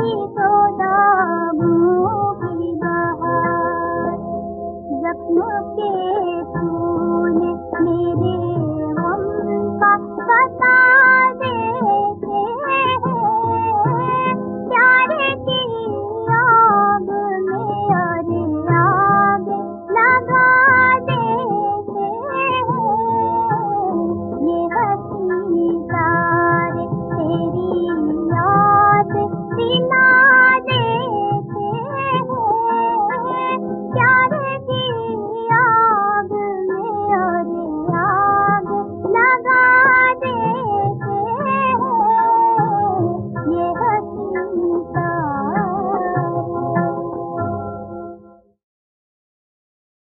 Bye.